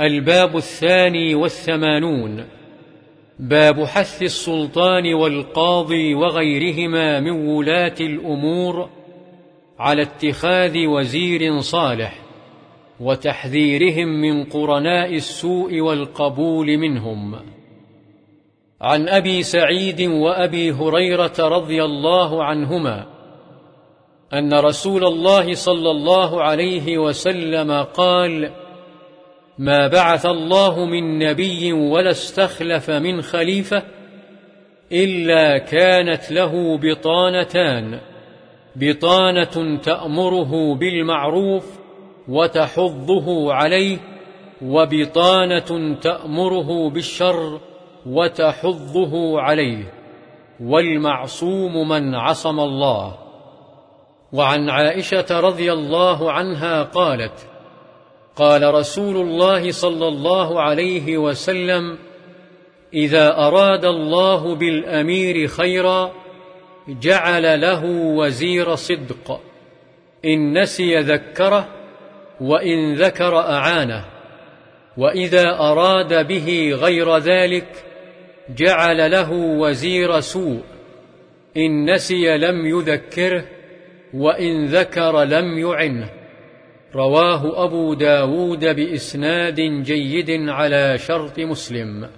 الباب الثاني والثمانون. باب حث السلطان والقاضي وغيرهما من ولاة الأمور على اتخاذ وزير صالح وتحذيرهم من قرناء السوء والقبول منهم. عن أبي سعيد وأبي هريرة رضي الله عنهما أن رسول الله صلى الله عليه وسلم قال ما بعث الله من نبي ولا استخلف من خليفة إلا كانت له بطانتان. بطانة تأمره بالمعروف وتحضه عليه وبطانة تأمره بالشر وتحضه عليه. والمعصوم من عصم الله. وعن عائشة رضي الله عنها قالت قال رسول الله صلى الله عليه وسلم إذا أراد الله بالأمير خيرا جعل له وزير صدق. إن نسي ذكره وإن ذكر أعانه. وإذا أراد به غير ذلك جعل له وزير سوء. إن نسي لم يذكره وإن ذكر لم يعنه. رواه أبو داود بإسناد جيد على شرط مسلم.